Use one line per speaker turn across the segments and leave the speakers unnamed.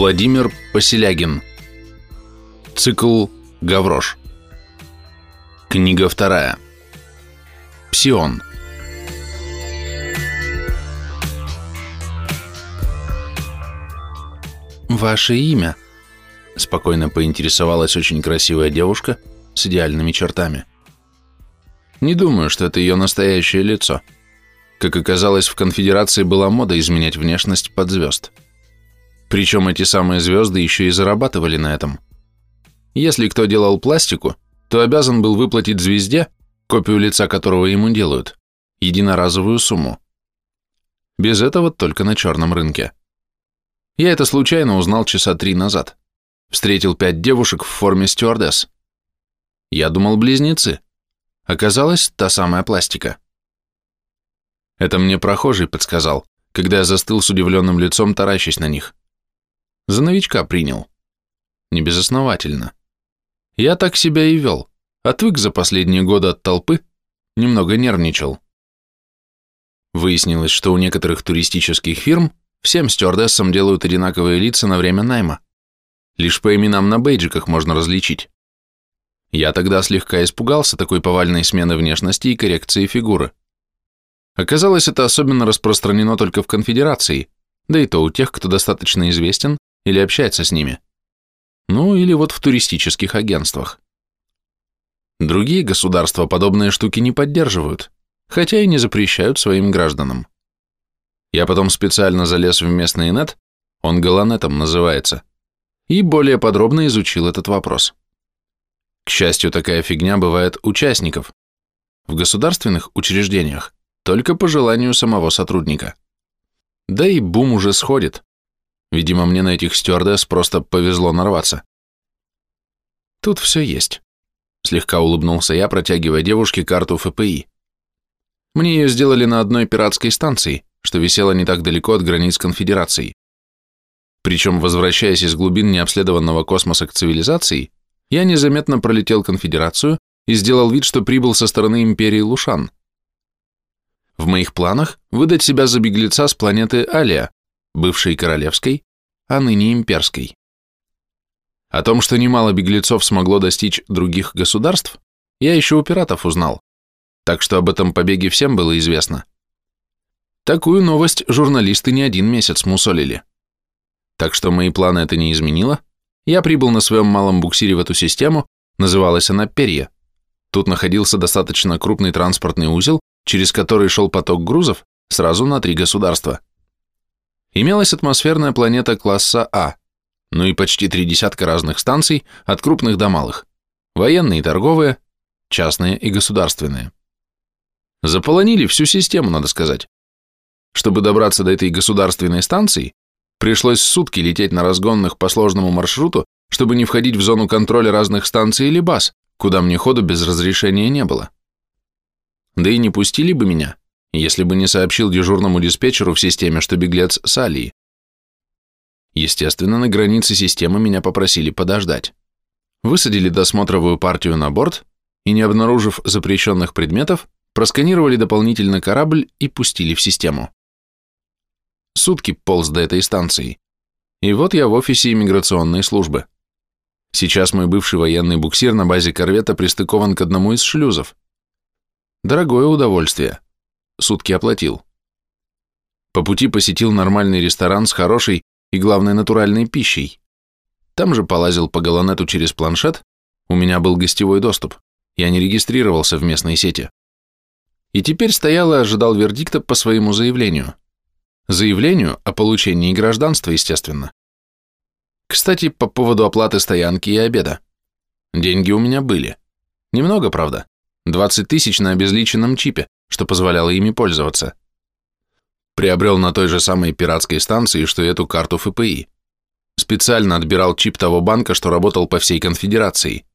Владимир Поселягин. Цикл «Гаврош». Книга вторая. Псион. «Ваше имя?» – спокойно поинтересовалась очень красивая девушка с идеальными чертами. Не думаю, что это ее настоящее лицо. Как оказалось, в конфедерации была мода изменять внешность под звезд. Причем эти самые звезды еще и зарабатывали на этом. Если кто делал пластику, то обязан был выплатить звезде, копию лица которого ему делают, единоразовую сумму. Без этого только на черном рынке. Я это случайно узнал часа три назад. Встретил пять девушек в форме стюардесс. Я думал близнецы. Оказалось, та самая пластика. Это мне прохожий подсказал, когда я застыл с удивленным лицом, таращась на них. За новичка принял. Не безосновательно. Я так себя и вел. Отвык за последние годы от толпы, немного нервничал. Выяснилось, что у некоторых туристических фирм всем стюардессам делают одинаковые лица на время найма. Лишь по именам на бейджиках можно различить. Я тогда слегка испугался такой повальной смены внешности и коррекции фигуры. Оказалось, это особенно распространено только в конфедерации, да и то у тех, кто достаточно известен или общается с ними. Ну, или вот в туристических агентствах. Другие государства подобные штуки не поддерживают, хотя и не запрещают своим гражданам. Я потом специально залез в местный нет, он Галанетом называется, и более подробно изучил этот вопрос. К счастью, такая фигня бывает участников. В государственных учреждениях только по желанию самого сотрудника. Да и бум уже сходит. Видимо, мне на этих стюардесс просто повезло нарваться. Тут все есть. Слегка улыбнулся я, протягивая девушке карту ФПИ. Мне ее сделали на одной пиратской станции, что висела не так далеко от границ конфедерации. Причем, возвращаясь из глубин необследованного космоса к цивилизации, я незаметно пролетел конфедерацию и сделал вид, что прибыл со стороны империи Лушан. В моих планах выдать себя за беглеца с планеты Алия, бывшей королевской, а ныне имперской. О том, что немало беглецов смогло достичь других государств, я еще у пиратов узнал, так что об этом побеге всем было известно. Такую новость журналисты не один месяц мусолили. Так что мои планы это не изменило. Я прибыл на своем малом буксире в эту систему, называлась она Перья. Тут находился достаточно крупный транспортный узел, через который шел поток грузов сразу на три государства имелась атмосферная планета класса А, ну и почти три десятка разных станций, от крупных до малых, военные и торговые, частные и государственные. Заполонили всю систему, надо сказать. Чтобы добраться до этой государственной станции, пришлось сутки лететь на разгонных по сложному маршруту, чтобы не входить в зону контроля разных станций или баз, куда мне ходу без разрешения не было. Да и не пустили бы меня, если бы не сообщил дежурному диспетчеру в системе, что беглец с Алии. Естественно, на границе системы меня попросили подождать. Высадили досмотровую партию на борт и, не обнаружив запрещенных предметов, просканировали дополнительно корабль и пустили в систему. Сутки полз до этой станции. И вот я в офисе иммиграционной службы. Сейчас мой бывший военный буксир на базе корвета пристыкован к одному из шлюзов. Дорогое удовольствие сутки оплатил. По пути посетил нормальный ресторан с хорошей и, главной натуральной пищей. Там же полазил по Галанету через планшет, у меня был гостевой доступ, я не регистрировался в местной сети. И теперь стоял и ожидал вердикта по своему заявлению. Заявлению о получении гражданства, естественно. Кстати, по поводу оплаты стоянки и обеда. Деньги у меня были. Немного, правда. 20 тысяч на обезличенном чипе, что позволяло ими пользоваться. Приобрел на той же самой пиратской станции, что и эту карту ФПИ. Специально отбирал чип того банка, что работал по всей конфедерации.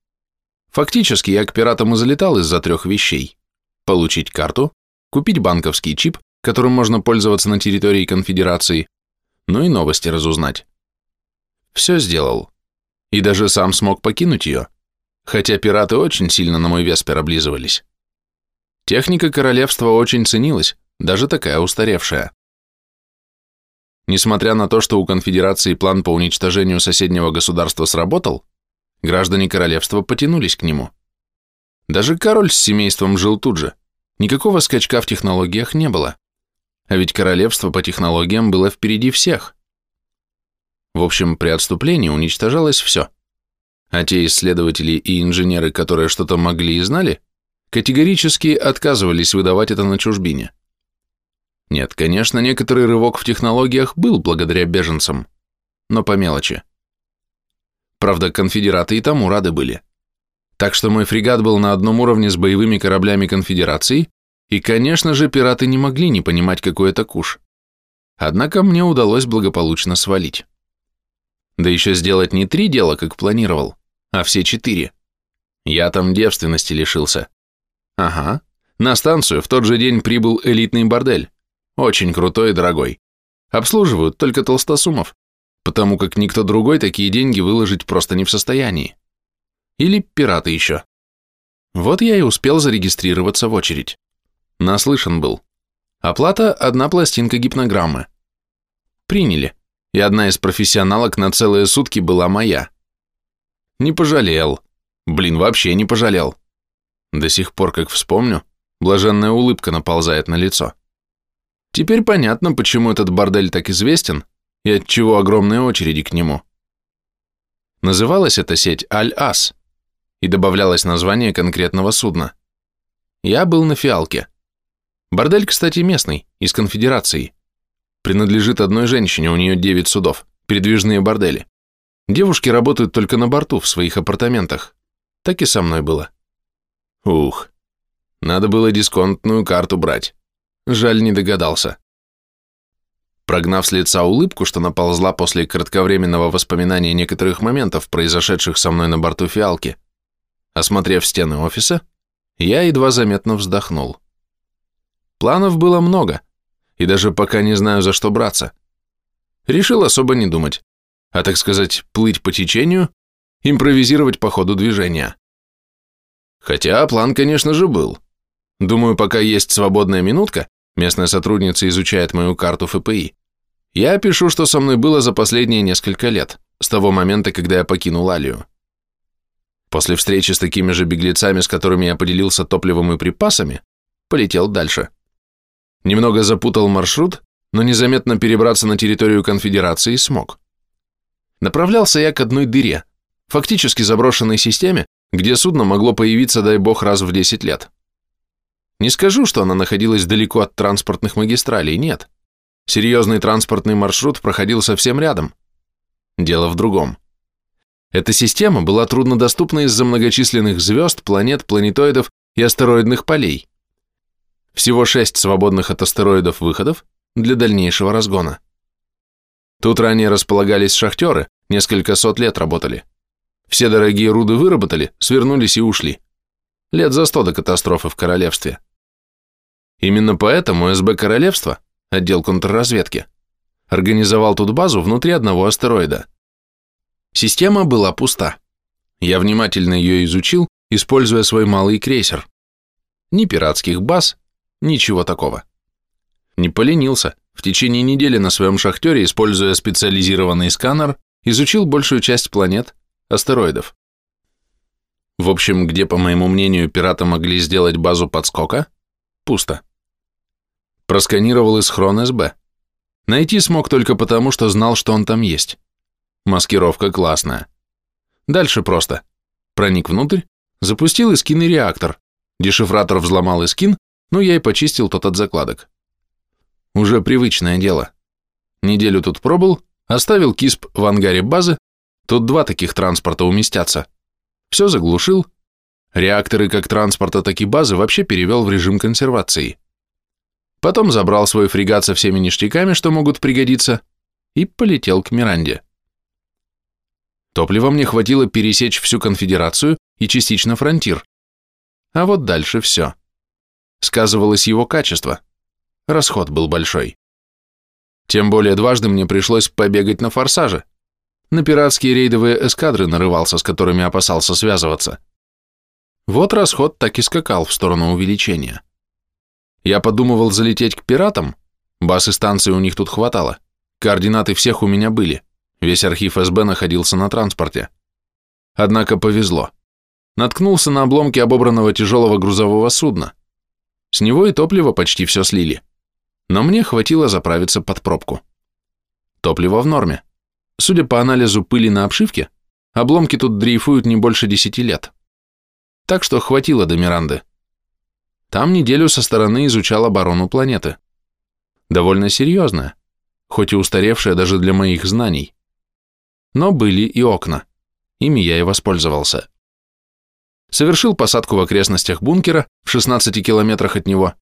Фактически я к пиратам и залетал из-за трех вещей. Получить карту, купить банковский чип, которым можно пользоваться на территории конфедерации, ну и новости разузнать. Все сделал. И даже сам смог покинуть ее, хотя пираты очень сильно на мой веспер облизывались. Техника королевства очень ценилась, даже такая устаревшая. несмотря на то, что у конфедерации план по уничтожению соседнего государства сработал, граждане королевства потянулись к нему. Даже король с семейством жил тут же, никакого скачка в технологиях не было. А ведь королевство по технологиям было впереди всех. В общем, при отступлении уничтожалось все. А те исследователи и инженеры, которые что-то могли и знали, категорически отказывались выдавать это на чужбине. Нет, конечно, некоторый рывок в технологиях был благодаря беженцам, но по мелочи. Правда, конфедераты и тому рады были. Так что мой фрегат был на одном уровне с боевыми кораблями конфедерации, и, конечно же, пираты не могли не понимать, какой это куш. Однако мне удалось благополучно свалить. Да еще сделать не три дела, как планировал, а все четыре. Я там девственности лишился. Ага, на станцию в тот же день прибыл элитный бордель. Очень крутой и дорогой. Обслуживают только толстосумов, потому как никто другой такие деньги выложить просто не в состоянии. Или пираты еще. Вот я и успел зарегистрироваться в очередь. Наслышан был. Оплата – одна пластинка гипнограммы. Приняли, и одна из профессионалок на целые сутки была моя. Не пожалел. Блин, вообще не пожалел. До сих пор, как вспомню, блаженная улыбка наползает на лицо. Теперь понятно, почему этот бордель так известен и отчего огромные очереди к нему. Называлась эта сеть Аль-Ас и добавлялось название конкретного судна. Я был на фиалке. Бордель, кстати, местный, из конфедерации. Принадлежит одной женщине, у нее 9 судов, передвижные бордели. Девушки работают только на борту, в своих апартаментах. Так и со мной было. Ух, надо было дисконтную карту брать. Жаль, не догадался. Прогнав с лица улыбку, что наползла после кратковременного воспоминания некоторых моментов, произошедших со мной на борту фиалки, осмотрев стены офиса, я едва заметно вздохнул. Планов было много, и даже пока не знаю, за что браться. Решил особо не думать, а, так сказать, плыть по течению, импровизировать по ходу движения. Хотя план, конечно же, был. Думаю, пока есть свободная минутка, местная сотрудница изучает мою карту ФПИ, я пишу, что со мной было за последние несколько лет, с того момента, когда я покинул Алию. После встречи с такими же беглецами, с которыми я поделился топливом и припасами, полетел дальше. Немного запутал маршрут, но незаметно перебраться на территорию конфедерации смог. Направлялся я к одной дыре, фактически заброшенной системе, где судно могло появиться, дай бог, раз в 10 лет. Не скажу, что она находилась далеко от транспортных магистралей, нет. Серьезный транспортный маршрут проходил совсем рядом. Дело в другом. Эта система была труднодоступна из-за многочисленных звезд, планет, планетоидов и астероидных полей. Всего шесть свободных от астероидов выходов для дальнейшего разгона. Тут ранее располагались шахтеры, несколько сот лет работали. Все дорогие руды выработали, свернулись и ушли. Лет за сто до катастрофы в королевстве. Именно поэтому СБ Королевства, отдел контрразведки, организовал тут базу внутри одного астероида. Система была пуста. Я внимательно ее изучил, используя свой малый крейсер. Ни пиратских баз, Ничего такого. Не поленился. В течение недели на своем шахтере, используя специализированный сканер, изучил большую часть планет, астероидов. В общем, где, по моему мнению, пираты могли сделать базу подскока? Пусто. Просканировал из хрон СБ. Найти смог только потому, что знал, что он там есть. Маскировка классная. Дальше просто. Проник внутрь, запустил искин и реактор. Дешифратор взломал искин, ну, я и почистил тот от закладок. Уже привычное дело. Неделю тут пробыл, оставил кисп в ангаре базы, тут два таких транспорта уместятся. Все заглушил. Реакторы как транспорта, так и базы вообще перевел в режим консервации. Потом забрал свой фрегат со всеми ништяками, что могут пригодиться, и полетел к Миранде. Топлива мне хватило пересечь всю конфедерацию и частично фронтир. А вот дальше все сказывалось его качество. Расход был большой. Тем более дважды мне пришлось побегать на форсаже. На пиратские рейдовые эскадры нарывался, с которыми опасался связываться. Вот расход так и скакал в сторону я подумывал залететь к пиратам, баз и станции у них тут хватало, координаты всех у меня были, весь архив СБ находился на транспорте. Однако повезло. Наткнулся на обломки обобранного тяжелого грузового судна. С него и топливо почти все слили. Но мне хватило заправиться под пробку. Топливо в норме. Судя по анализу пыли на обшивке, обломки тут дрейфуют не больше десяти лет. Так что хватило до Миранды. Там неделю со стороны изучал оборону планеты. Довольно серьезная, хоть и устаревшая даже для моих знаний. Но были и окна. Ими я и воспользовался. Совершил посадку в окрестностях бункера, в 16 километрах от него.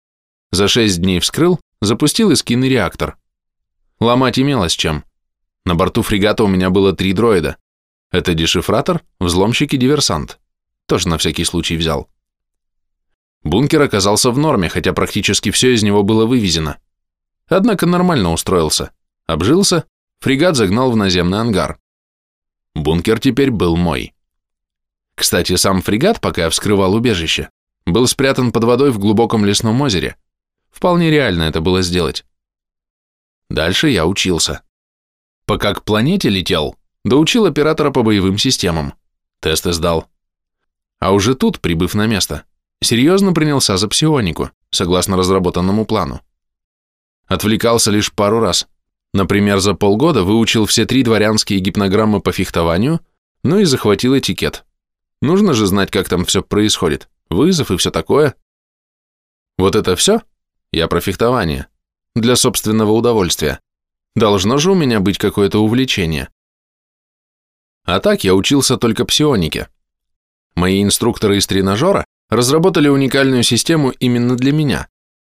За 6 дней вскрыл, запустил искинный реактор. Ломать имелось чем. На борту фрегата у меня было три дроида. Это дешифратор, взломщик и диверсант. Тоже на всякий случай взял. Бункер оказался в норме, хотя практически все из него было вывезено. Однако нормально устроился. Обжился, фрегат загнал в наземный ангар. Бункер теперь был мой. Кстати, сам фрегат, пока я вскрывал убежище, был спрятан под водой в глубоком лесном озере. Вполне реально это было сделать. Дальше я учился. Пока к планете летел, доучил оператора по боевым системам. Тесты сдал. А уже тут, прибыв на место, серьезно принялся за псионику, согласно разработанному плану. Отвлекался лишь пару раз. Например, за полгода выучил все три дворянские гипнограммы по фехтованию, ну и захватил этикет. Нужно же знать, как там все происходит, вызов и все такое. Вот это все? Я про фехтование. Для собственного удовольствия. Должно же у меня быть какое-то увлечение. А так я учился только псионике. Мои инструкторы из тренажера разработали уникальную систему именно для меня,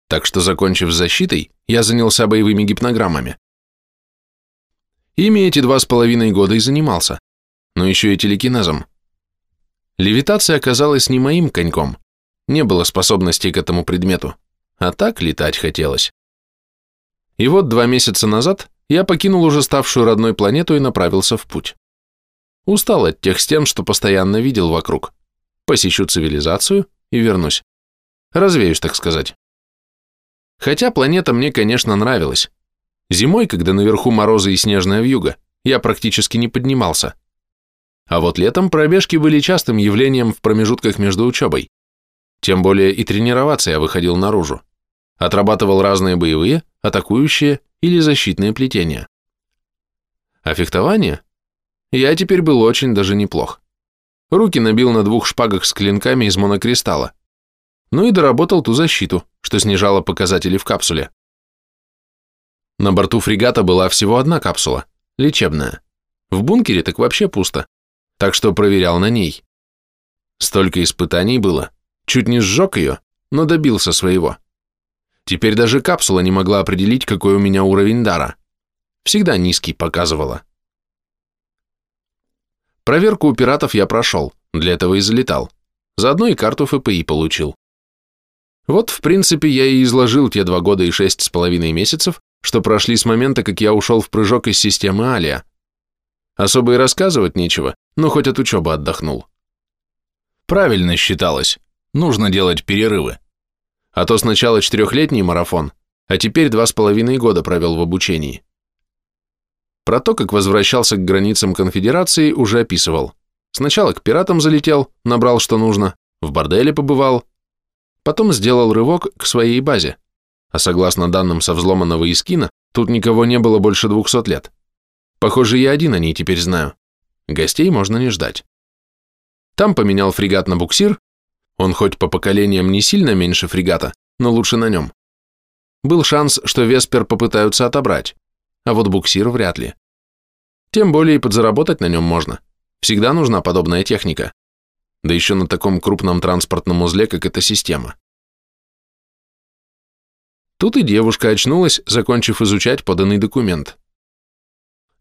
так что, закончив защитой, я занялся боевыми гипнограммами. Ими эти два с половиной года и занимался, но еще и телекинезом. Левитация оказалась не моим коньком, не было способностей к этому предмету, а так летать хотелось. И вот два месяца назад я покинул уже ставшую родной планету и направился в путь. Устал от тех стен, что постоянно видел вокруг. Посещу цивилизацию и вернусь. Развеюсь, так сказать. Хотя планета мне, конечно, нравилась. Зимой, когда наверху морозы и снежная вьюга, я практически не поднимался. А вот летом пробежки были частым явлением в промежутках между учебой. Тем более и тренироваться я выходил наружу. Отрабатывал разные боевые, атакующие или защитные плетения. А фехтование? Я теперь был очень даже неплох. Руки набил на двух шпагах с клинками из монокристалла. Ну и доработал ту защиту, что снижала показатели в капсуле. На борту фрегата была всего одна капсула, лечебная. В бункере так вообще пусто, так что проверял на ней. Столько испытаний было, чуть не сжег ее, но добился своего. Теперь даже капсула не могла определить, какой у меня уровень дара. Всегда низкий показывала. Проверку у пиратов я прошел, для этого и залетал. Заодно и карту ФПИ получил. Вот, в принципе, я и изложил те два года и шесть с половиной месяцев, что прошли с момента, как я ушел в прыжок из системы Алия. Особо и рассказывать нечего, но хоть от учебы отдохнул. Правильно считалось, нужно делать перерывы. А то сначала четырехлетний марафон, а теперь два с половиной года провел в обучении. Про то, как возвращался к границам конфедерации, уже описывал. Сначала к пиратам залетел, набрал что нужно, в борделе побывал, потом сделал рывок к своей базе, а согласно данным со взломанного Искина, тут никого не было больше двухсот лет. Похоже, я один о ней теперь знаю. Гостей можно не ждать. Там поменял фрегат на буксир, он хоть по поколениям не сильно меньше фрегата, но лучше на нем. Был шанс, что Веспер попытаются отобрать, а вот буксир вряд ли. Тем более и подзаработать на нем можно. Всегда нужна подобная техника. Да еще на таком крупном транспортном узле, как эта система. Тут и девушка очнулась, закончив изучать поданный документ.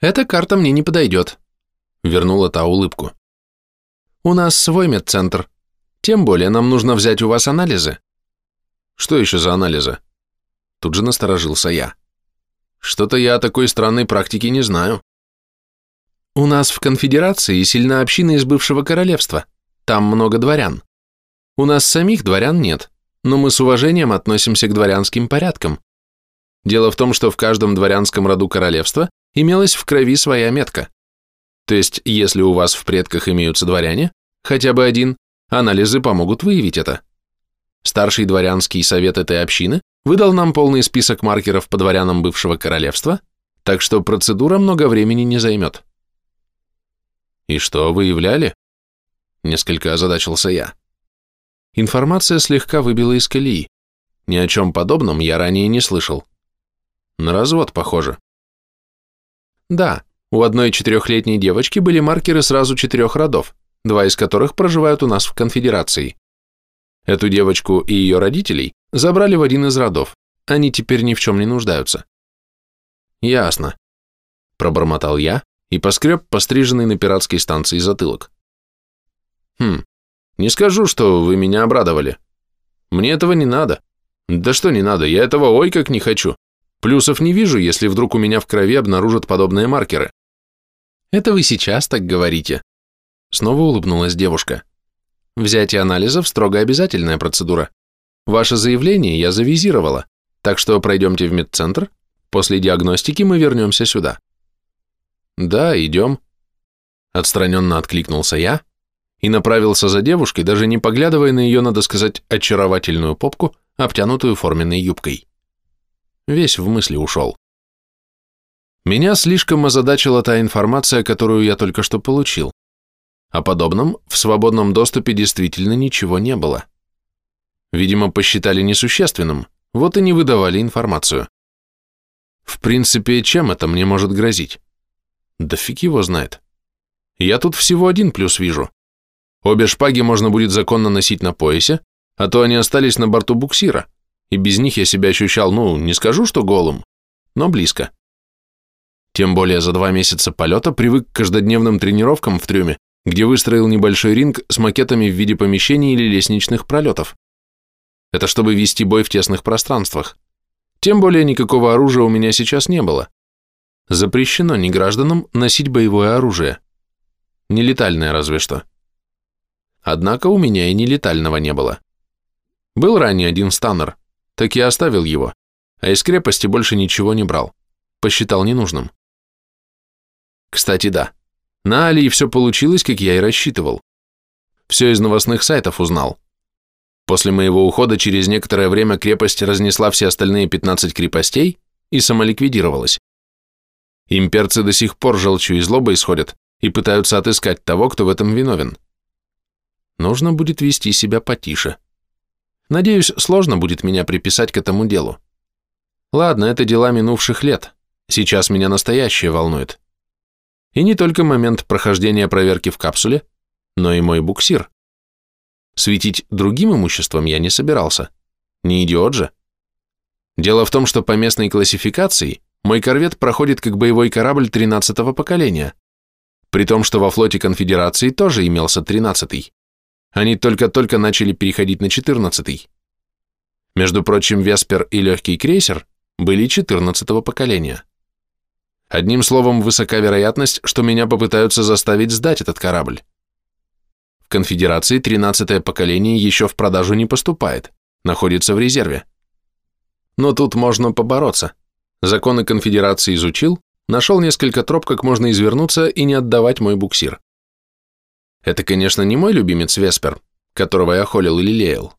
«Эта карта мне не подойдет», — вернула та улыбку. «У нас свой медцентр. Тем более нам нужно взять у вас анализы». «Что еще за анализы?» Тут же насторожился я. Что-то я о такой странной практике не знаю. У нас в конфедерации сильна община из бывшего королевства. Там много дворян. У нас самих дворян нет, но мы с уважением относимся к дворянским порядкам. Дело в том, что в каждом дворянском роду королевства имелась в крови своя метка. То есть, если у вас в предках имеются дворяне, хотя бы один, анализы помогут выявить это. Старший дворянский совет этой общины выдал нам полный список маркеров по дворянам бывшего королевства, так что процедура много времени не займет. И что, выявляли? Несколько озадачился я. Информация слегка выбила из колеи. Ни о чем подобном я ранее не слышал. На развод похоже. Да, у одной четырехлетней девочки были маркеры сразу четырех родов, два из которых проживают у нас в конфедерации. Эту девочку и ее родителей забрали в один из родов, они теперь ни в чем не нуждаются. Ясно. Пробормотал я и поскреб постриженный на пиратской станции затылок. Хм, не скажу, что вы меня обрадовали. Мне этого не надо. Да что не надо, я этого ой как не хочу. Плюсов не вижу, если вдруг у меня в крови обнаружат подобные маркеры. Это вы сейчас так говорите. Снова улыбнулась девушка. Взятие анализов строго обязательная процедура. Ваше заявление я завизировала, так что пройдемте в медцентр, после диагностики мы вернемся сюда. Да, идем. Отстраненно откликнулся я и направился за девушкой, даже не поглядывая на ее, надо сказать, очаровательную попку, обтянутую форменной юбкой. Весь в мысли ушел. Меня слишком озадачила та информация, которую я только что получил. О подобном в свободном доступе действительно ничего не было. Видимо, посчитали несущественным, вот и не выдавали информацию. В принципе, чем это мне может грозить? Да фиг его знает. Я тут всего один плюс вижу. Обе шпаги можно будет законно носить на поясе, а то они остались на борту буксира, и без них я себя ощущал, ну, не скажу, что голым, но близко. Тем более за два месяца полета привык к каждодневным тренировкам в трюме, где выстроил небольшой ринг с макетами в виде помещений или лестничных пролетов. Это чтобы вести бой в тесных пространствах. Тем более никакого оружия у меня сейчас не было. Запрещено не гражданам носить боевое оружие. Нелетальное разве что. Однако у меня и нелетального не было. Был ранее один станнер, так я оставил его, а из крепости больше ничего не брал, посчитал ненужным. Кстати, да, на Алии все получилось, как я и рассчитывал. Все из новостных сайтов узнал. После моего ухода через некоторое время крепость разнесла все остальные 15 крепостей и самоликвидировалась. Имперцы до сих пор желчью и злобой исходят и пытаются отыскать того, кто в этом виновен. Нужно будет вести себя потише. Надеюсь, сложно будет меня приписать к этому делу. Ладно, это дела минувших лет. Сейчас меня настоящее волнует. И не только момент прохождения проверки в капсуле, но и мой буксир. Светить другим имуществом я не собирался. Не идиот же. Дело в том, что по местной классификации мой корвет проходит как боевой корабль 13-го поколения, при том, что во флоте конфедерации тоже имелся 13-й. Они только-только начали переходить на 14-й. Между прочим, Веспер и легкий крейсер были 14-го поколения. Одним словом, высока вероятность, что меня попытаются заставить сдать этот корабль. В конфедерации 13-е поколение еще в продажу не поступает, находится в резерве. Но тут можно побороться. Законы конфедерации изучил, нашел несколько троп, как можно извернуться и не отдавать мой буксир. Это, конечно, не мой любимец Веспер, которого я холил и лелеял,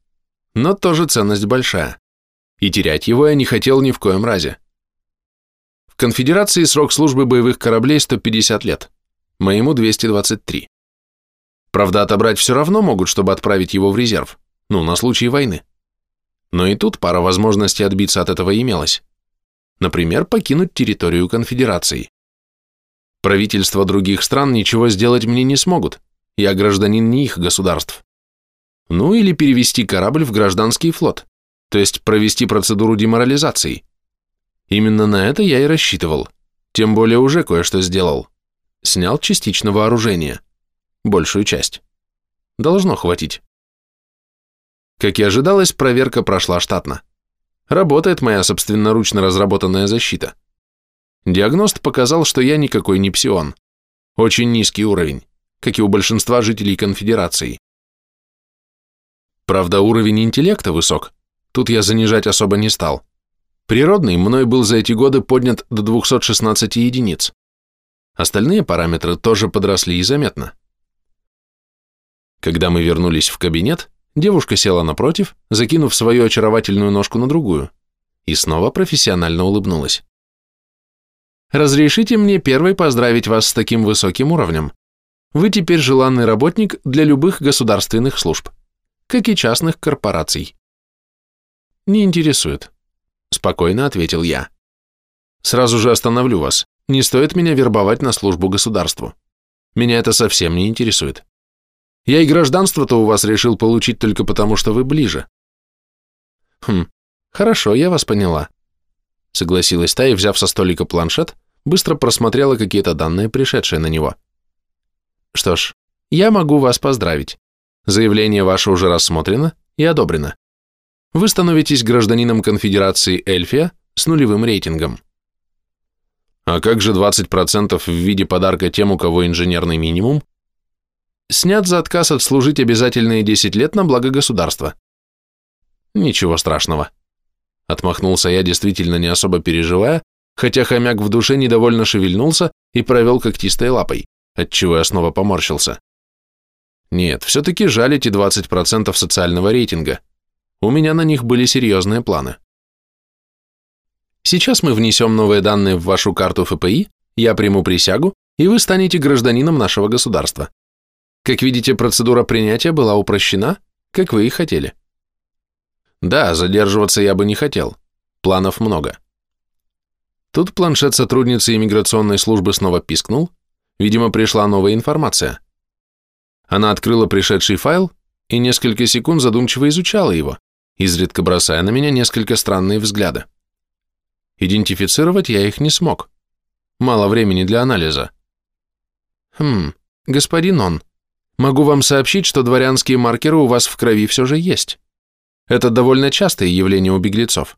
но тоже ценность большая, и терять его я не хотел ни в коем разе. Конфедерации срок службы боевых кораблей 150 лет, моему 223. Правда, отобрать все равно могут, чтобы отправить его в резерв, ну, на случай войны. Но и тут пара возможностей отбиться от этого имелась. Например, покинуть территорию конфедерации. Правительства других стран ничего сделать мне не смогут, я гражданин не их государств. Ну или перевести корабль в гражданский флот, то есть провести процедуру деморализации. Именно на это я и рассчитывал, тем более уже кое-что сделал. Снял частично вооружение, большую часть. Должно хватить. Как и ожидалось, проверка прошла штатно. Работает моя собственноручно разработанная защита. Диагност показал, что я никакой не псион. Очень низкий уровень как и у большинства жителей конфедерации. Правда, уровень интеллекта высок, тут я занижать особо не стал. Природный мной был за эти годы поднят до 216 единиц. Остальные параметры тоже подросли и заметно. Когда мы вернулись в кабинет, девушка села напротив, закинув свою очаровательную ножку на другую, и снова профессионально улыбнулась. «Разрешите мне первой поздравить вас с таким высоким уровнем. Вы теперь желанный работник для любых государственных служб, как и частных корпораций». «Не интересует», – спокойно ответил я. «Сразу же остановлю вас. Не стоит меня вербовать на службу государству. Меня это совсем не интересует. Я и гражданство-то у вас решил получить только потому, что вы ближе». «Хм, хорошо, я вас поняла», – согласилась та и, взяв со столика планшет, быстро просмотрела какие-то данные, пришедшие на него. «Что ж, я могу вас поздравить. Заявление ваше уже рассмотрено и одобрено вы становитесь гражданином конфедерации Эльфия с нулевым рейтингом. А как же 20% в виде подарка тем, у кого инженерный минимум? Снят за отказ отслужить обязательные 10 лет на благо государства. Ничего страшного. Отмахнулся я, действительно не особо переживая, хотя хомяк в душе недовольно шевельнулся и провел когтистой лапой, отчего я снова поморщился. Нет, все-таки жаль эти 20% социального рейтинга. У меня на них были серьезные планы. Сейчас мы внесем новые данные в вашу карту ФПИ, я приму присягу, и вы станете гражданином нашего государства. Как видите, процедура принятия была упрощена, как вы и хотели. Да, задерживаться я бы не хотел. Планов много. Тут планшет сотрудницы иммиграционной службы снова пискнул. Видимо, пришла новая информация. Она открыла пришедший файл и несколько секунд задумчиво изучала его, изредка бросая на меня несколько странные взгляды. Идентифицировать я их не смог. Мало времени для анализа. Хм, господин он, могу вам сообщить, что дворянские маркеры у вас в крови все же есть. Это довольно частое явление у беглецов.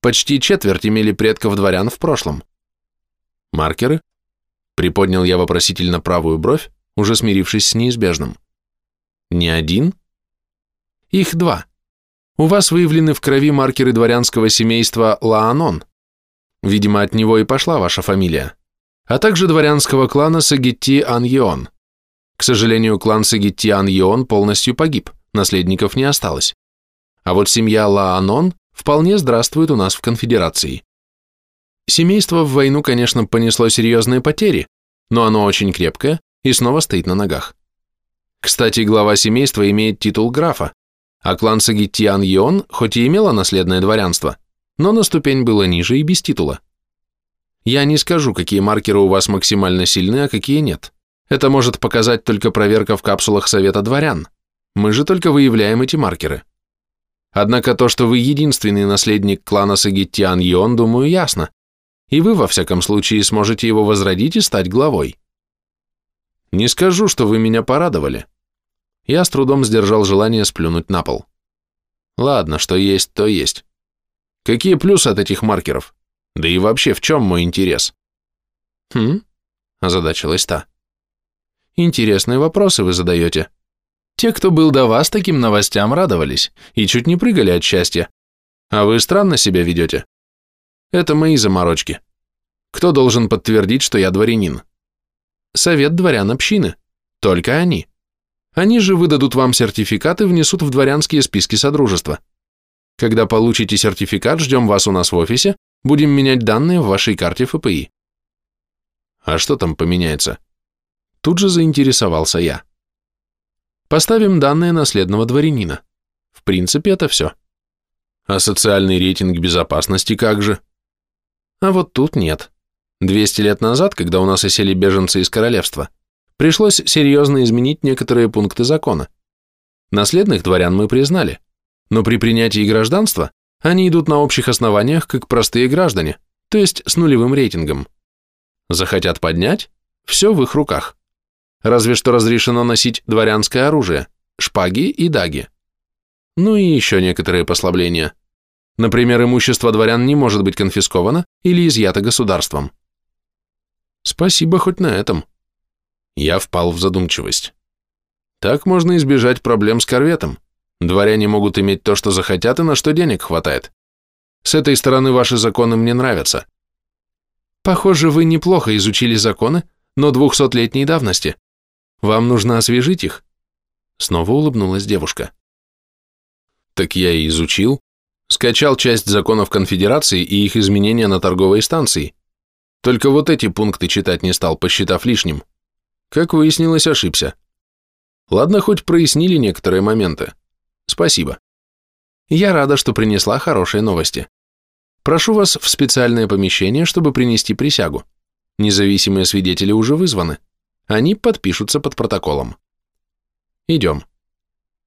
Почти четверть имели предков дворян в прошлом. Маркеры? Приподнял я вопросительно правую бровь, уже смирившись с неизбежным. Не один? Их два. У вас выявлены в крови маркеры дворянского семейства Лаанон. Видимо, от него и пошла ваша фамилия. А также дворянского клана Сагитти Аньон. К сожалению, клан Сагитти Аньон полностью погиб, наследников не осталось. А вот семья Лаанон вполне здравствует у нас в конфедерации. Семейство в войну, конечно, понесло серьезные потери, но оно очень крепкое и снова стоит на ногах. Кстати, глава семейства имеет титул графа, а клан Сагитьян Йон хоть и имело наследное дворянство, но на ступень было ниже и без титула. Я не скажу, какие маркеры у вас максимально сильны, а какие нет. Это может показать только проверка в капсулах Совета дворян. Мы же только выявляем эти маркеры. Однако то, что вы единственный наследник клана Сагитьян Йон, думаю, ясно. И вы, во всяком случае, сможете его возродить и стать главой. Не скажу, что вы меня порадовали. Я с трудом сдержал желание сплюнуть на пол. Ладно, что есть, то есть. Какие плюсы от этих маркеров? Да и вообще, в чем мой интерес? Хм, озадачилась та. Интересные вопросы вы задаете. Те, кто был до вас, таким новостям радовались и чуть не прыгали от счастья. А вы странно себя ведете. Это мои заморочки. Кто должен подтвердить, что я дворянин? Совет дворян общины. Только они. Они же выдадут вам сертификат и внесут в дворянские списки Содружества. Когда получите сертификат, ждем вас у нас в офисе, будем менять данные в вашей карте ФПИ. А что там поменяется? Тут же заинтересовался я. Поставим данные наследного дворянина. В принципе, это все. А социальный рейтинг безопасности как же? А вот тут нет. 200 лет назад, когда у нас осели беженцы из королевства, пришлось серьезно изменить некоторые пункты закона. Наследных дворян мы признали, но при принятии гражданства они идут на общих основаниях, как простые граждане, то есть с нулевым рейтингом. Захотят поднять – все в их руках. Разве что разрешено носить дворянское оружие, шпаги и даги. Ну и еще некоторые послабления. Например, имущество дворян не может быть конфисковано или изъято государством. Спасибо хоть на этом. Я впал в задумчивость. Так можно избежать проблем с корветом. Дворяне могут иметь то, что захотят и на что денег хватает. С этой стороны ваши законы мне нравятся.
Похоже, вы неплохо изучили законы, но двухсотлетней давности. Вам нужно освежить их. Снова улыбнулась девушка.
Так я и изучил. Скачал часть законов конфедерации и их изменения на торговой станции. Только вот эти пункты читать не стал, посчитав лишним. Как выяснилось, ошибся. Ладно, хоть прояснили некоторые моменты. Спасибо.
Я рада, что принесла хорошие новости. Прошу вас в специальное помещение, чтобы принести присягу. Независимые свидетели уже вызваны. Они подпишутся под протоколом. Идем.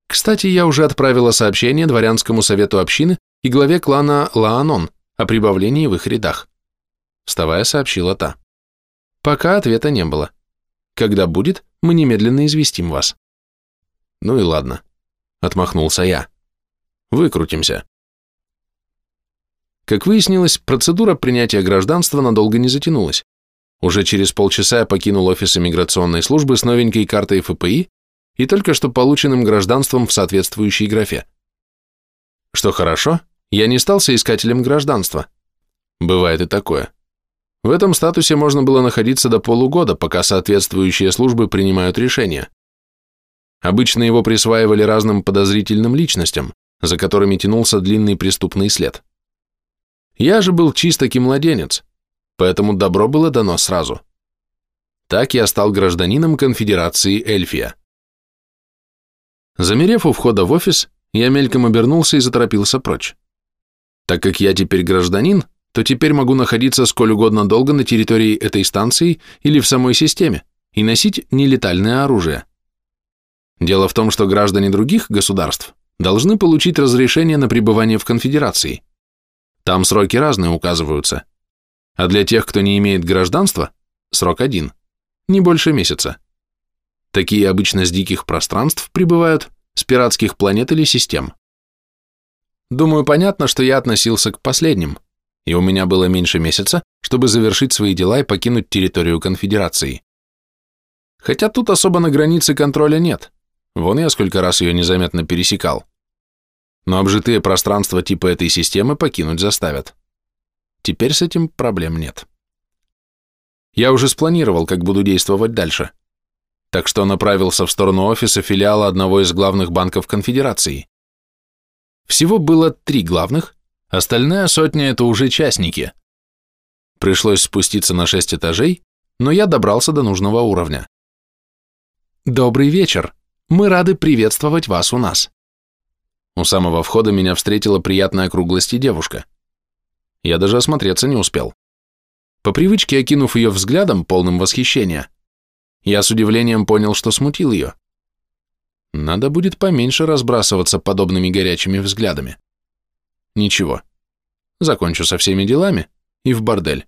Кстати, я уже отправила сообщение дворянскому совету общины и главе клана Лаанон о прибавлении в их рядах. Вставая, сообщила та. Пока ответа не было. Когда будет, мы немедленно известим вас.
Ну и ладно. Отмахнулся я. Выкрутимся. Как выяснилось, процедура принятия гражданства надолго не затянулась. Уже через полчаса я покинул офис иммиграционной службы с новенькой картой ФПИ и только что полученным гражданством в соответствующей графе. Что хорошо, я не стал соискателем гражданства. Бывает и такое. В этом статусе можно было находиться до полугода, пока соответствующие службы принимают решения. Обычно его присваивали разным подозрительным личностям, за которыми тянулся длинный преступный след. Я же был чистокий младенец, поэтому добро было дано сразу. Так я стал гражданином конфедерации Эльфия. Замерев у входа в офис, я мельком обернулся и заторопился прочь. Так как я теперь гражданин, то теперь могу находиться сколь угодно долго на территории этой станции или в самой системе и носить нелетальное оружие. Дело в том, что граждане других государств должны получить разрешение на пребывание в конфедерации. Там сроки разные указываются. А для тех, кто не имеет гражданства, срок один, не больше месяца. Такие обычно с диких пространств прибывают, с пиратских планет или систем. Думаю, понятно, что я относился к последним, и у меня было меньше месяца, чтобы завершить свои дела и покинуть территорию конфедерации. Хотя тут особо на границе контроля нет. Вон я сколько раз ее незаметно пересекал но обжитые пространства типа этой системы покинуть заставят. Теперь с этим проблем нет. Я уже спланировал, как буду действовать дальше, так что направился в сторону офиса филиала одного из главных банков конфедерации. Всего было три главных, остальная сотня – это уже частники. Пришлось спуститься на шесть этажей, но я добрался до нужного уровня. «Добрый вечер. Мы рады приветствовать вас у нас», у самого входа меня встретила приятная округлости девушка. Я даже осмотреться не успел. По привычке, окинув ее взглядом, полным восхищения, я с удивлением понял, что смутил ее. Надо будет поменьше разбрасываться подобными горячими взглядами. Ничего. Закончу со всеми делами и в бордель.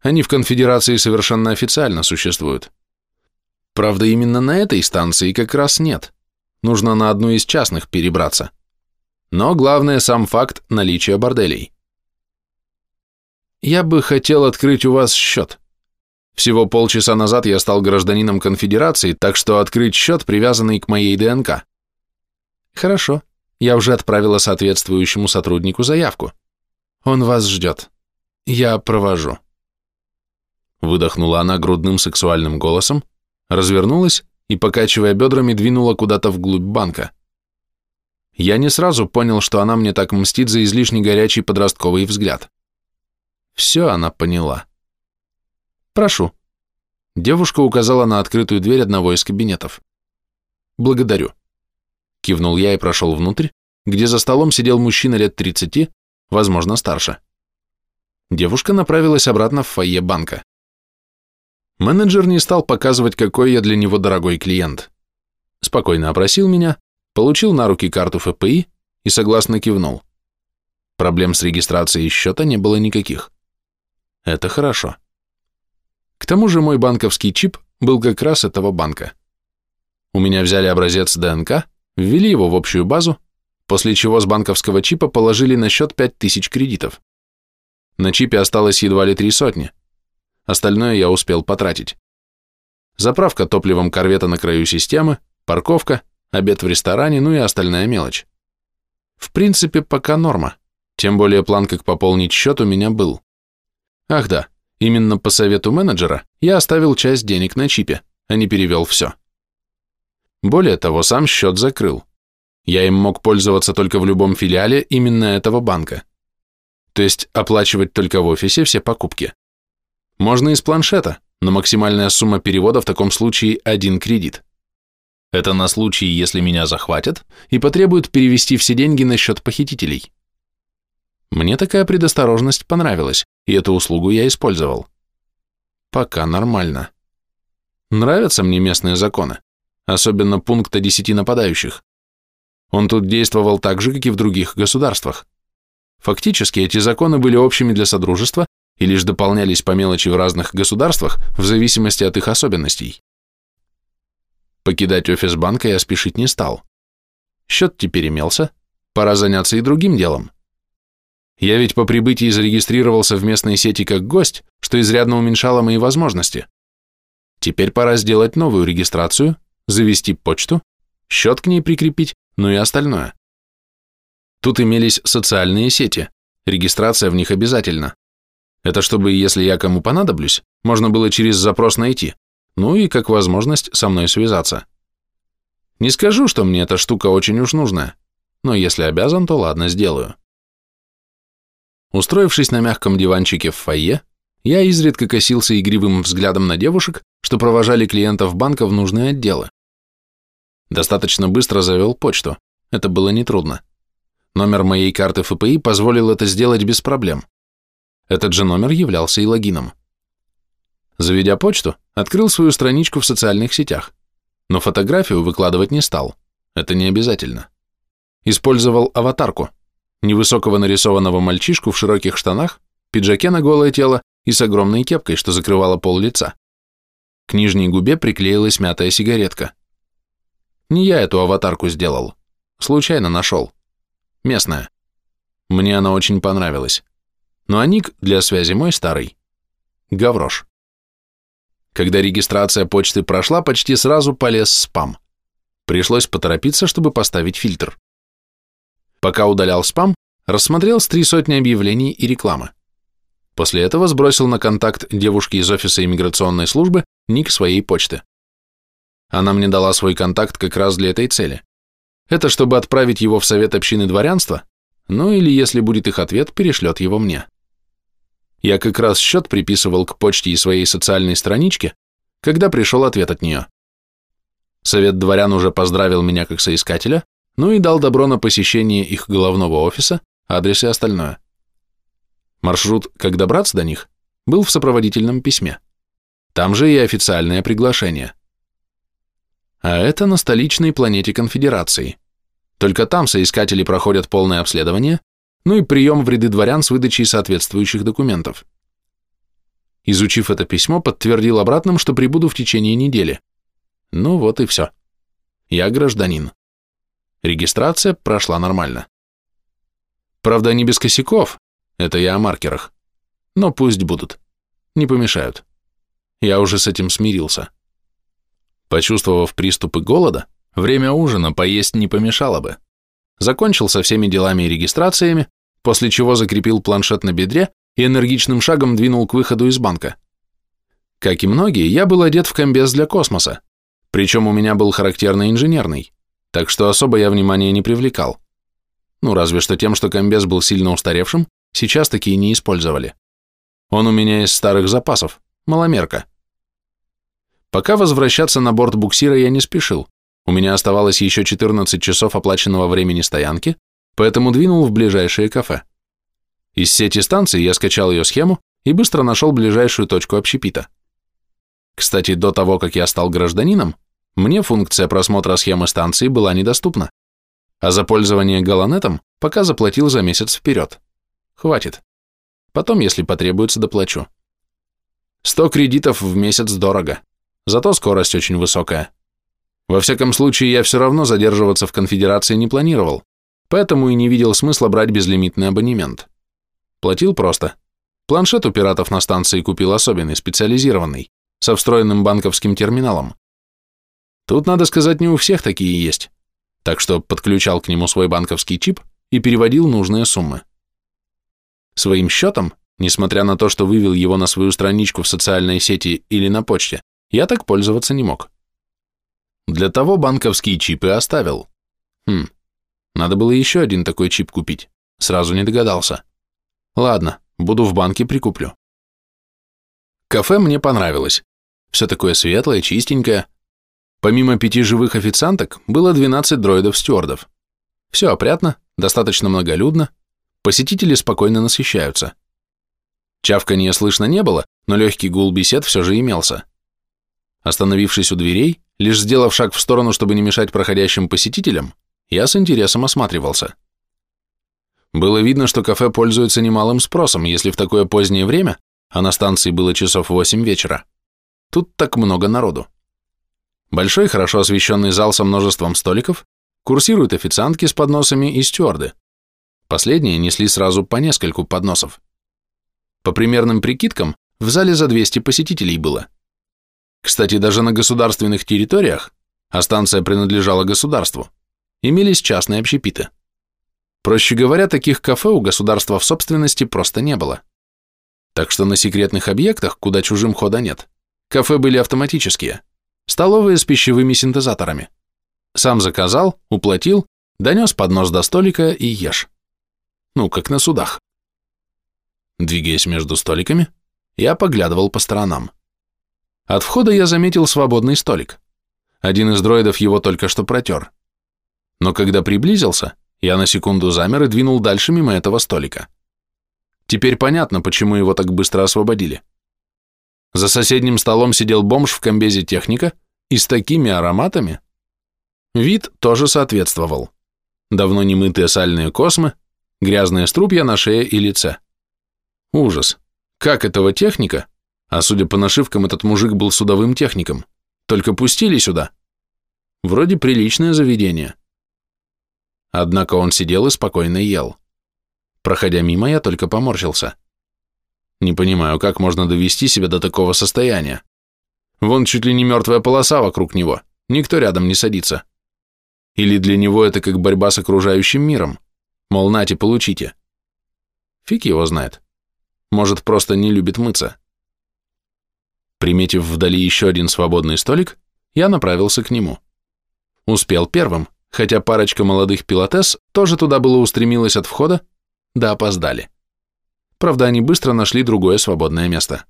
Они в конфедерации совершенно официально существуют. Правда, именно на этой станции как раз нет. Нужно на одну из частных перебраться но главное сам факт наличия борделей. Я бы хотел открыть у вас счет. Всего полчаса назад я стал гражданином конфедерации, так что открыть счет, привязанный к моей ДНК. Хорошо, я уже отправила соответствующему сотруднику заявку. Он вас ждет. Я провожу. Выдохнула она грудным сексуальным голосом, развернулась и, покачивая бедрами, двинула куда-то вглубь банка. Я не сразу понял, что она мне так мстит за излишне горячий подростковый взгляд. Все она поняла. «Прошу». Девушка указала на открытую дверь одного из кабинетов. «Благодарю». Кивнул я и прошел внутрь, где за столом сидел мужчина лет 30, возможно, старше. Девушка направилась обратно в фойе банка. Менеджер не стал показывать, какой я для него дорогой клиент. Спокойно опросил меня, получил на руки карту ФПИ и согласно кивнул. Проблем с регистрацией счета не было никаких. Это хорошо. К тому же мой банковский чип был как раз этого банка. У меня взяли образец ДНК, ввели его в общую базу, после чего с банковского чипа положили на счет 5000 кредитов. На чипе осталось едва ли три сотни. Остальное я успел потратить. Заправка топливом корвета на краю системы, парковка – обед в ресторане, ну и остальная мелочь. В принципе, пока норма.
Тем более план, как пополнить счет, у меня был. Ах да, именно по совету менеджера я оставил часть денег на чипе, а не перевел все. Более того, сам счет закрыл. Я им мог пользоваться только в любом филиале именно этого банка. То есть оплачивать только в офисе все покупки. Можно из планшета, но максимальная сумма перевода в таком случае один кредит. Это на случай, если меня захватят и потребуют перевести все деньги на счет похитителей. Мне такая предосторожность понравилась, и эту услугу я использовал. Пока нормально. Нравятся мне местные законы, особенно пункт о десяти нападающих. Он тут действовал так же, как и в других государствах. Фактически эти законы были общими для Содружества и лишь дополнялись по мелочи в разных государствах в зависимости от их особенностей. Покидать офис банка я спешить не стал. Счет теперь имелся, пора заняться и другим делом. Я ведь по прибытии зарегистрировался в местной сети как гость, что изрядно уменьшало мои возможности. Теперь пора сделать новую регистрацию, завести почту, счет к ней прикрепить, ну и остальное. Тут имелись социальные сети, регистрация в них обязательна. Это чтобы, если я кому понадоблюсь, можно было через запрос найти, ну и как возможность со мной связаться. Не скажу, что мне эта штука очень уж нужная, но если обязан, то ладно, сделаю. Устроившись на мягком диванчике в фойе, я изредка косился игривым взглядом на девушек, что провожали клиентов банка в нужные отделы. Достаточно быстро завел почту, это было нетрудно. Номер моей карты ФПИ позволил это сделать без проблем. Этот же номер являлся и логином. Заведя почту, открыл свою страничку в социальных сетях, но фотографию выкладывать не стал, это не обязательно. Использовал аватарку, невысокого нарисованного мальчишку в широких штанах, пиджаке на голое тело и с огромной кепкой, что закрывала пол лица. К нижней губе приклеилась мятая сигаретка. Не я эту аватарку сделал, случайно нашел. Местная. Мне она очень понравилась. Ну а ник для связи мой старый. Гаврош. Когда регистрация почты прошла, почти сразу полез спам. Пришлось поторопиться, чтобы поставить фильтр. Пока удалял спам, рассмотрел с три сотни объявлений и рекламы. После этого сбросил на контакт девушки из офиса иммиграционной службы ник своей почты. Она мне дала свой контакт как раз для этой цели. Это чтобы отправить его в совет общины дворянства, ну или, если будет их ответ, перешлет его мне. Я как раз счет приписывал к почте и своей социальной страничке, когда пришел ответ от нее. Совет дворян уже поздравил меня как соискателя, ну и дал добро на посещение их головного офиса, адрес и остальное. Маршрут «Как добраться до них» был в сопроводительном письме. Там же и официальное приглашение. А это на столичной планете Конфедерации. Только там соискатели проходят полное обследование, ну и прием в ряды дворян с выдачей соответствующих документов. Изучив это письмо, подтвердил обратным, что прибуду в течение недели. Ну вот и все. Я гражданин. Регистрация прошла нормально. Правда, не без косяков, это я о маркерах. Но пусть будут. Не помешают. Я уже с этим смирился. Почувствовав приступы голода, время ужина поесть не помешало бы. Закончил со всеми делами и регистрациями, после чего закрепил планшет на бедре и энергичным шагом двинул к выходу из банка. Как и многие, я был одет в комбез для космоса, причем у меня был характерно инженерный так что особо я внимания не привлекал. Ну, разве что тем, что комбез был сильно устаревшим, сейчас такие не использовали. Он у меня из старых запасов, маломерка. Пока возвращаться на борт буксира я не спешил, у меня оставалось еще 14 часов оплаченного времени стоянки, поэтому двинул в ближайшее кафе. Из сети станций я скачал ее схему и быстро нашел ближайшую точку общепита. Кстати, до того, как я стал гражданином, мне функция просмотра схемы станции была недоступна, а за пользование галанетом пока заплатил за месяц вперед. Хватит. Потом, если потребуется, доплачу. 100 кредитов в месяц дорого, зато скорость очень высокая. Во всяком случае, я все равно задерживаться в конфедерации не планировал, поэтому и не видел смысла брать безлимитный абонемент. Платил просто. Планшет у пиратов на станции купил особенный, специализированный, со встроенным банковским терминалом. Тут, надо сказать, не у всех такие есть, так что подключал к нему свой банковский чип и переводил нужные суммы. Своим счетом, несмотря на то, что вывел его на свою страничку в социальной сети или на почте, я так пользоваться не мог. Для того банковские чипы оставил. Хм, надо было еще один такой чип купить. Сразу не догадался. Ладно, буду в банке прикуплю. Кафе мне понравилось. Все такое светлое, чистенькое. Помимо пяти живых официанток, было 12 дроидов-стюардов. Все опрятно, достаточно многолюдно, посетители спокойно насыщаются. Чавканья слышно не было, но легкий гул бесед все же имелся. Остановившись у дверей, лишь сделав шаг в сторону, чтобы не мешать проходящим посетителям, я с интересом осматривался. Было видно, что кафе пользуется немалым спросом, если в такое позднее время, а на станции было часов восемь вечера, тут так много народу. Большой, хорошо освещенный зал со множеством столиков, курсируют официантки с подносами и стюарды. Последние несли сразу по нескольку подносов. По примерным прикидкам, в зале за 200 посетителей было. Кстати, даже на государственных территориях, а станция принадлежала государству, имелись частные общепиты. Проще говоря, таких кафе у государства в собственности просто не было. Так что на секретных объектах, куда чужим хода нет, кафе были автоматические, столовые с пищевыми синтезаторами. Сам заказал, уплатил, донес поднос до столика и ешь. Ну, как на судах. Двигаясь между столиками, я поглядывал по сторонам. От входа я заметил свободный столик. Один из дроидов его только что протер. Но когда приблизился, я на секунду замер и двинул дальше мимо этого столика. Теперь понятно, почему его так быстро освободили. За соседним столом сидел бомж в комбезе техника и с такими ароматами. Вид тоже соответствовал. Давно не мытые сальные космы, грязные струпья на шее и лице. Ужас. Как этого техника, а судя по нашивкам, этот мужик был судовым техником, только пустили сюда? Вроде приличное заведение. Однако он сидел и спокойно ел. Проходя мимо, я только поморщился. Не понимаю, как можно довести себя до такого состояния. Вон чуть ли не мертвая полоса вокруг него, никто рядом не садится. Или для него это как борьба с окружающим миром, мол, нате, получите. Фиг его знает. Может, просто не любит мыться. Приметив вдали еще один свободный столик, я направился к нему. Успел первым, хотя парочка молодых пилотес тоже туда было устремилась от входа, да опоздали. Правда, они быстро нашли другое свободное место.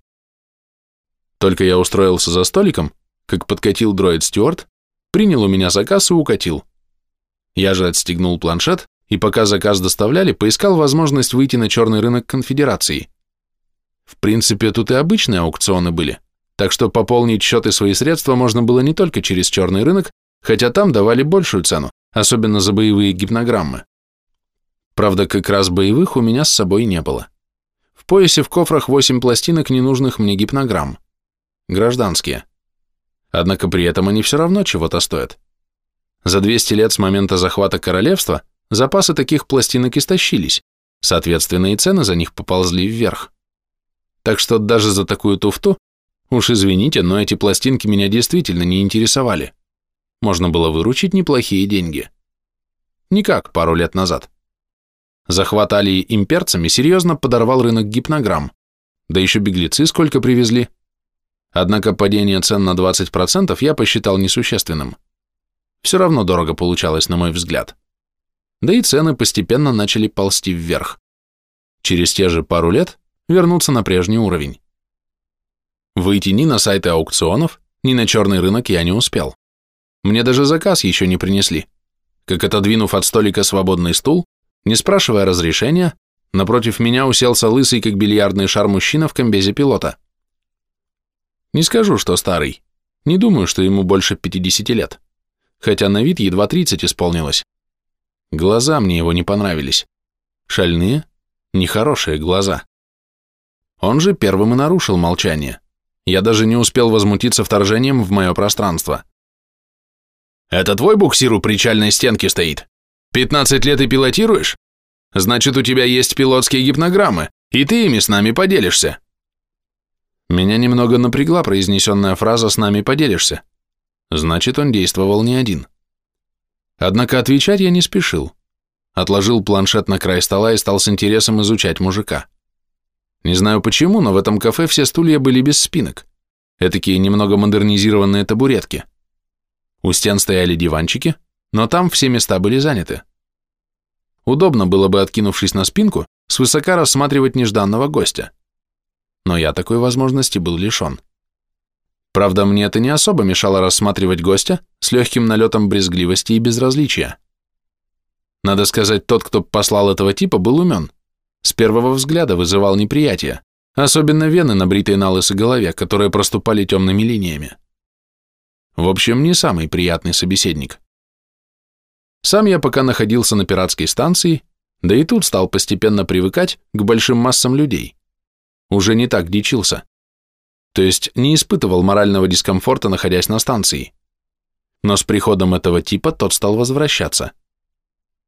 Только я устроился за столиком, как подкатил дроид Стюарт, принял у меня заказ и укатил. Я же отстегнул планшет, и пока заказ доставляли, поискал возможность выйти на черный рынок конфедерации. В принципе, тут и обычные аукционы были, так что пополнить счет и свои средства можно было не только через черный рынок, хотя там давали большую цену, особенно за боевые гипнограммы. Правда, как раз боевых у меня с собой не было. В поясе в кофрах 8 пластинок ненужных мне гипнограмм. Гражданские. Однако при этом они все равно чего-то стоят. За 200 лет с момента захвата королевства запасы таких пластинок истощились, соответственно и цены за них поползли вверх. Так что даже за такую туфту, уж извините, но эти пластинки меня действительно не интересовали. Можно было выручить неплохие деньги. Не как пару лет назад. Захват Алии имперцами серьезно подорвал рынок гипнограмм, да еще беглецы сколько привезли. Однако падение цен на 20% я посчитал несущественным. Все равно дорого получалось, на мой взгляд. Да и цены постепенно начали ползти вверх. Через те же пару лет вернуться на прежний уровень. Выйти ни на сайты аукционов, ни на черный рынок я не успел. Мне даже заказ еще не принесли. Как отодвинув от столика свободный стул, не спрашивая разрешения, напротив меня уселся лысый, как бильярдный шар мужчина в комбезе пилота. Не скажу, что старый. Не думаю, что ему больше 50 лет. Хотя на вид едва 30 исполнилось. Глаза мне его не понравились. Шальные, нехорошие глаза. Он же первым и нарушил молчание. Я даже не успел возмутиться вторжением в мое пространство. «Это твой буксир у причальной стенки стоит?» Пятнадцать лет и пилотируешь? Значит, у тебя есть пилотские гипнограммы, и ты ими с нами поделишься. Меня немного напрягла произнесенная фраза «с нами поделишься». Значит, он действовал не один. Однако отвечать я не спешил. Отложил планшет на край стола и стал с интересом изучать мужика. Не знаю почему, но в этом кафе все стулья были без спинок. Этакие немного модернизированные табуретки. У стен стояли диванчики, но там все места были заняты. Удобно было бы, откинувшись на спинку, свысока рассматривать нежданного гостя. Но я такой возможности был лишен. Правда, мне это не особо мешало рассматривать гостя с легким налетом брезгливости и безразличия. Надо сказать, тот, кто послал этого типа, был умен. С первого взгляда вызывал неприятие, особенно вены на бритой на лысой голове, которые проступали темными линиями. В общем, не самый приятный собеседник. Сам я пока находился на пиратской станции, да и тут стал постепенно привыкать к большим массам людей. Уже не так дичился то есть не испытывал морального дискомфорта, находясь на станции. Но с приходом этого типа тот стал возвращаться.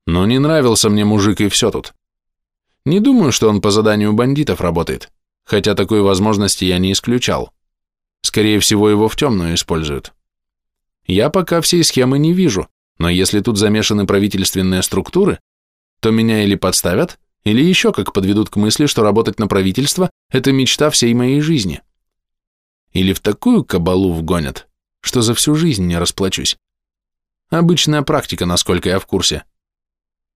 Но не нравился мне мужик и все тут. Не думаю, что он по заданию бандитов работает, хотя такой возможности я не исключал. Скорее всего, его в темную используют. Я пока всей схемы не вижу, но если тут замешаны правительственные структуры, то меня или подставят, или еще как подведут к мысли, что работать на правительство – это мечта всей моей жизни. Или в такую кабалу вгонят, что за всю жизнь не расплачусь. Обычная практика, насколько я в курсе.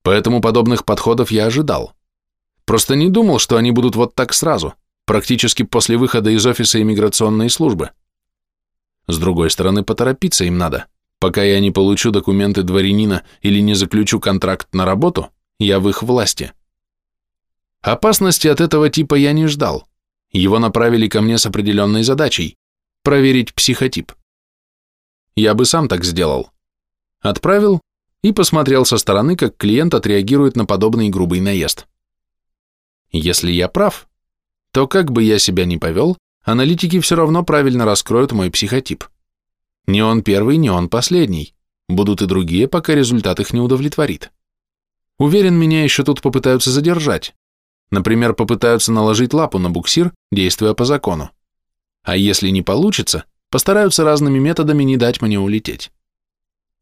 Поэтому подобных подходов я ожидал. Просто не думал, что они будут вот так сразу, практически после выхода из офиса иммиграционной службы. С другой стороны, поторопиться им надо. Пока я не получу документы дворянина или не заключу контракт на работу, я в их власти. Опасности от этого типа я не ждал. Его направили ко мне с определенной задачей – проверить психотип. Я бы сам так сделал. Отправил и посмотрел со стороны, как клиент отреагирует на подобный грубый наезд. Если я прав, то как бы я себя ни повел, аналитики все равно правильно раскроют мой психотип. Не он первый, не он последний. Будут и другие, пока результат их не удовлетворит. Уверен, меня еще тут попытаются задержать, Например, попытаются наложить лапу на буксир, действуя по закону. А если не получится, постараются разными методами не дать мне улететь.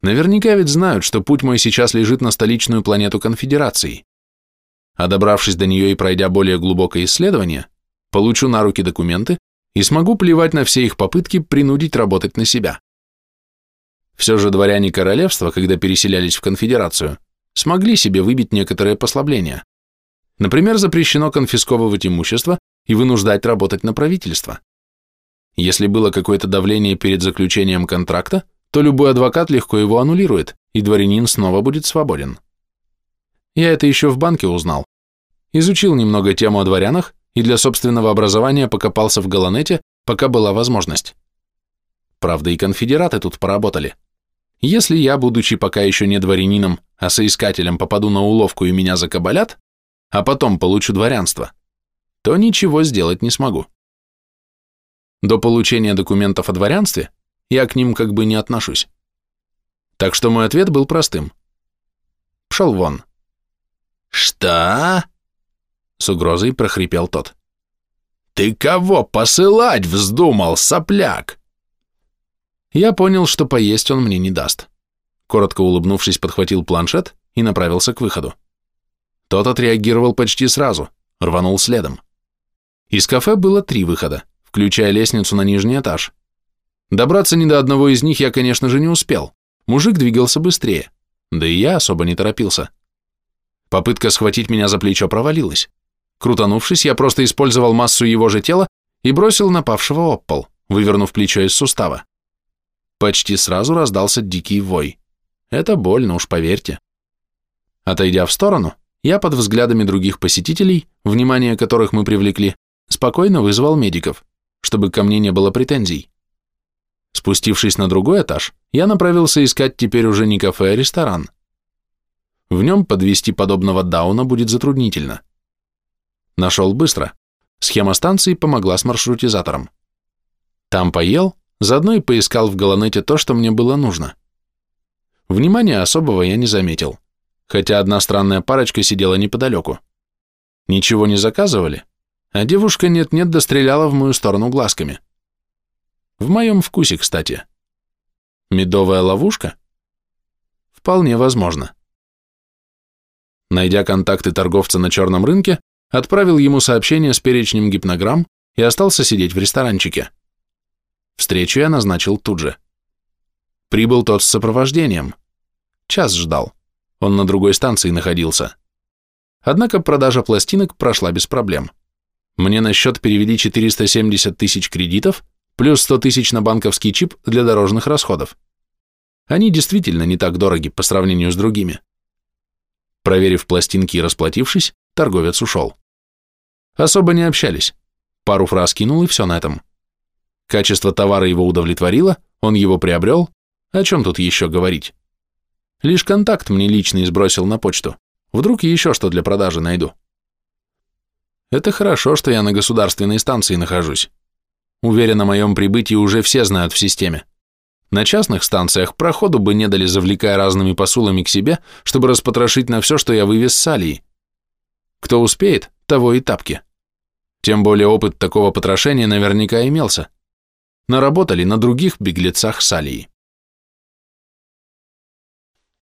Наверняка ведь знают, что путь мой сейчас лежит на столичную планету Конфедерации. А добравшись до нее и пройдя более глубокое исследование, получу на руки документы и смогу плевать на все их попытки принудить работать на себя. Все же дворяне королевства, когда переселялись в конфедерацию, смогли себе выбить некоторые послабления. Например, запрещено конфисковывать имущество и вынуждать работать на правительство. Если было какое-то давление перед заключением контракта, то любой адвокат легко его аннулирует, и дворянин снова будет свободен. Я это еще в банке узнал. Изучил немного тему о дворянах и для собственного образования покопался в Галанете, пока была возможность. Правда, и конфедераты тут поработали. Если я, будучи пока еще не дворянином, а соискателем попаду на уловку и меня закабалят, а потом получу дворянство, то ничего сделать не смогу. До получения документов о дворянстве я к ним как бы не отношусь. Так что мой ответ был простым. Пшел вон.
«Что?» С угрозой прохрипел тот. «Ты кого посылать вздумал, сопляк?»
Я понял, что поесть он мне не даст. Коротко улыбнувшись, подхватил планшет и направился к выходу. Тот отреагировал почти сразу, рванул следом. Из кафе было три выхода, включая лестницу на нижний этаж. Добраться ни до одного из них я, конечно же, не успел. Мужик двигался быстрее, да и я особо не торопился. Попытка схватить меня за плечо провалилась. Крутанувшись, я просто использовал массу его же тела и бросил напавшего об пол, вывернув плечо из сустава. Почти сразу раздался дикий вой. Это больно, уж поверьте. Отойдя в сторону, я под взглядами других посетителей, внимание которых мы привлекли, спокойно вызвал медиков, чтобы ко мне не было претензий. Спустившись на другой этаж, я направился искать теперь уже не кафе, а ресторан. В нем подвести подобного дауна будет затруднительно. Нашел быстро. Схема станции помогла с маршрутизатором. Там поел, заодно и поискал в Галанете то, что мне было нужно. Внимания особого я не заметил хотя одна странная парочка сидела неподалеку. Ничего не заказывали, а девушка нет-нет достреляла в мою сторону глазками. В моем вкусе, кстати. Медовая ловушка? Вполне возможно. Найдя контакты торговца на черном рынке, отправил ему сообщение с перечнем гипнограмм и остался сидеть в ресторанчике. Встречу я назначил тут же. Прибыл тот с сопровождением. Час ждал. Он на другой станции находился. Однако продажа пластинок прошла без проблем. Мне на счет перевели 470 тысяч кредитов, плюс 100 тысяч на банковский чип для дорожных расходов. Они действительно не так дороги по сравнению с другими. Проверив пластинки и расплатившись, торговец ушел. Особо не общались. Пару фраз кинул и все на этом. Качество товара его удовлетворило, он его приобрел, о чем тут еще говорить? Лишь контакт мне личный сбросил на почту. Вдруг еще что для продажи найду. Это хорошо, что я на государственной станции нахожусь. Уверен, о моем прибытии уже все знают в системе. На частных станциях проходу бы не дали, завлекая разными посулами к себе, чтобы распотрошить на все, что я вывез с Алии. Кто успеет, того и тапки. Тем более опыт такого потрошения наверняка имелся. Наработали на других беглецах с Алии.